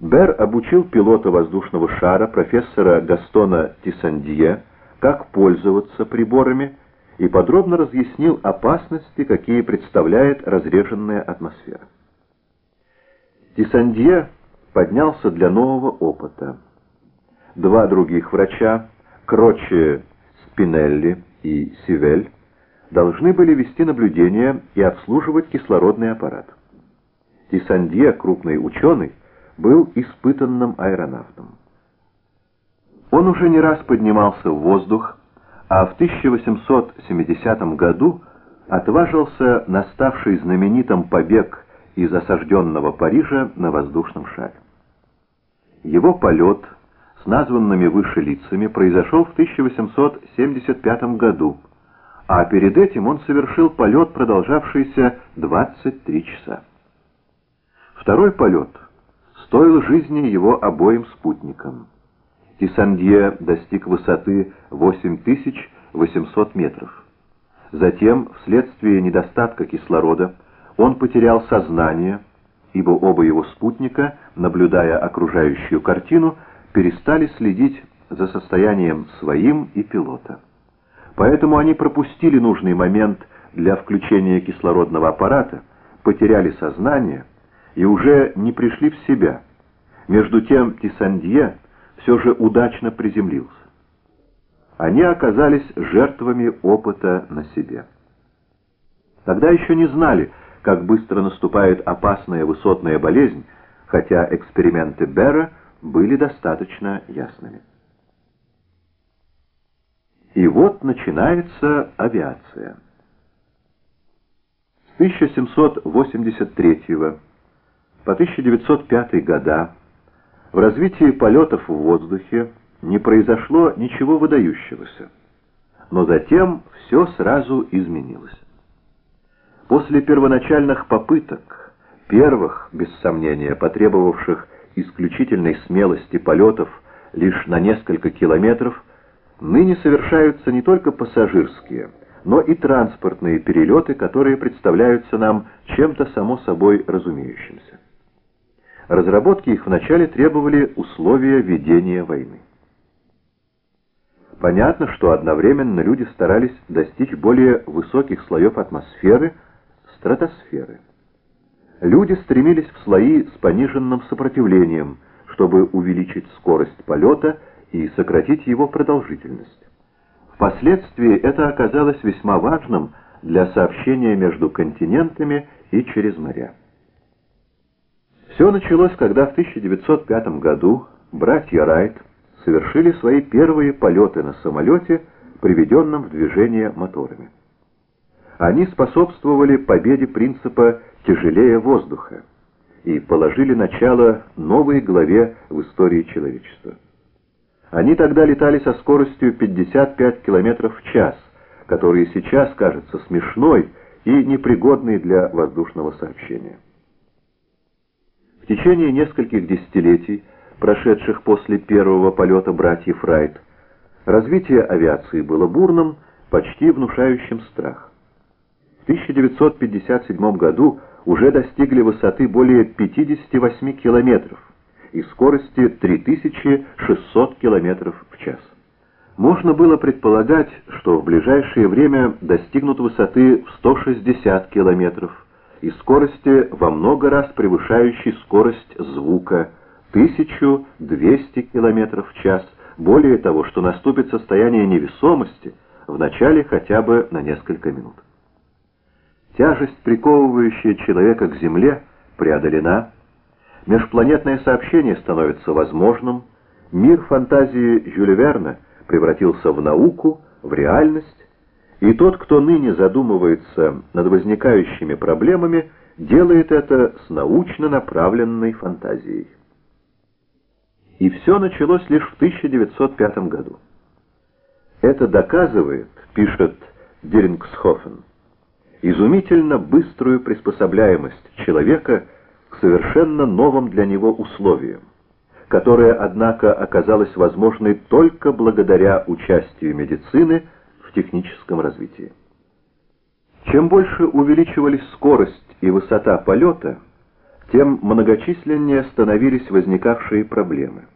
Бер обучил пилота воздушного шара профессора Гастона Тисандье, как пользоваться приборами, и подробно разъяснил опасности, какие представляет разреженная атмосфера. Тисандье поднялся для нового опыта. Два других врача, Кроче Спинелли и Сивель, должны были вести наблюдение и обслуживать кислородный аппарат. Тисандье, крупный ученый, был испытанным аэронавтом. Он уже не раз поднимался в воздух, а в 1870 году отважился на ставший знаменитым побег из осажденного Парижа на воздушном шаре. Его полет с названными выше лицами произошел в 1875 году, а перед этим он совершил полет, продолжавшийся 23 часа. Второй полет стоил жизни его обоим спутникам. Тисандье достиг высоты 8800 метров. Затем, вследствие недостатка кислорода, он потерял сознание, ибо оба его спутника, наблюдая окружающую картину, перестали следить за состоянием своим и пилота. Поэтому они пропустили нужный момент для включения кислородного аппарата, потеряли сознание и уже не пришли в себя. Между тем Тисандье все же удачно приземлился. Они оказались жертвами опыта на себе. Тогда еще не знали, как быстро наступает опасная высотная болезнь, хотя эксперименты Берра были достаточно ясными. И вот начинается авиация. С 1783 по 1905 года в развитии полетов в воздухе не произошло ничего выдающегося, но затем все сразу изменилось. После первоначальных попыток, первых, без сомнения, потребовавших исключительной смелости полетов лишь на несколько километров, ныне совершаются не только пассажирские, но и транспортные перелеты, которые представляются нам чем-то само собой разумеющимся. Разработки их вначале требовали условия ведения войны. Понятно, что одновременно люди старались достичь более высоких слоев атмосферы, стратосферы. Люди стремились в слои с пониженным сопротивлением, чтобы увеличить скорость полета и сократить его продолжительность. Впоследствии это оказалось весьма важным для сообщения между континентами и через моря. Все началось, когда в 1905 году братья Райт совершили свои первые полеты на самолете, приведенном в движение моторами. Они способствовали победе принципа «тяжелее воздуха» и положили начало новой главе в истории человечества. Они тогда летали со скоростью 55 км в час, которая сейчас кажется смешной и непригодной для воздушного сообщения. Течение нескольких десятилетий, прошедших после первого полета братьев Райт, развитие авиации было бурным, почти внушающим страх. В 1957 году уже достигли высоты более 58 километров и скорости 3600 километров в час. Можно было предполагать, что в ближайшее время достигнут высоты в 160 километров и скорости во много раз превышающей скорость звука 1200 км в час, более того, что наступит состояние невесомости в начале хотя бы на несколько минут. Тяжесть, приковывающая человека к Земле, преодолена, межпланетное сообщение становится возможным, мир фантазии Жюля Верна превратился в науку, в реальность, и тот, кто ныне задумывается над возникающими проблемами, делает это с научно направленной фантазией. И все началось лишь в 1905 году. Это доказывает, пишет Дерингсхофен, изумительно быструю приспособляемость человека к совершенно новым для него условиям, которая, однако, оказалась возможной только благодаря участию медицины в техническом развитии. Чем больше увеличивались скорость и высота полета, тем многочисленнее становились возникавшие проблемы.